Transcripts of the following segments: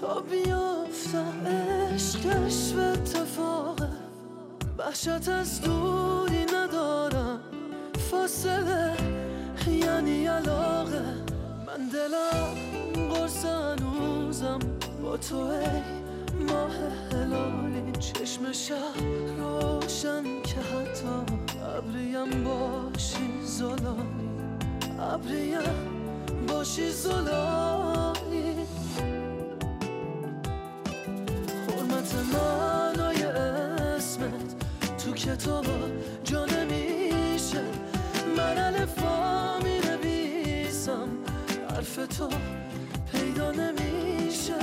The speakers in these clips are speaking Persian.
تا بیافتم عشقش و اتفاقه. وحشت از دوری ندارم. فاصله یعنی علاقه. من دلم قرص هنوزم. با تو ماه هلالی. چشم شب روشن که حتی ابریم باشی زلالی ابریم باشی زلالی معنای اسمت تو کتاب جا نمیشه من الفا می نویسم حرف تو پیدا نمیشه.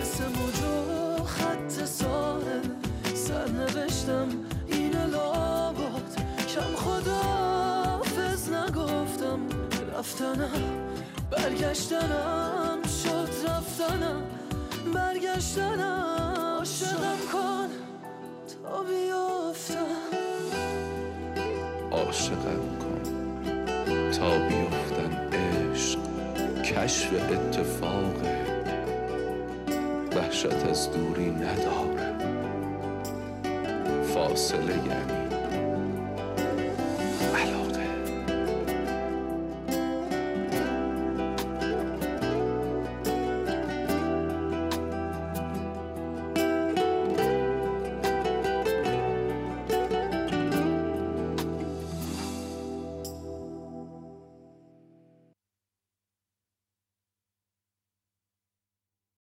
مثل موجو خط ساحل سر نوشتم این لابد کم خدافز نگفتم. رفتنم برگشتنم شد رفتنم. برگشتنم. عاشقم کن تا بیافتم عاشقم کن تا بیفتن عشق. کشف اتفاقه وحشت از دوری نداره فاصله یعنی. علاقه